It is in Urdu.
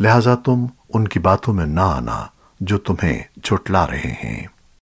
لہذا تم ان کی باتوں میں نہ آنا جو تمہیں جھٹلا رہے ہیں۔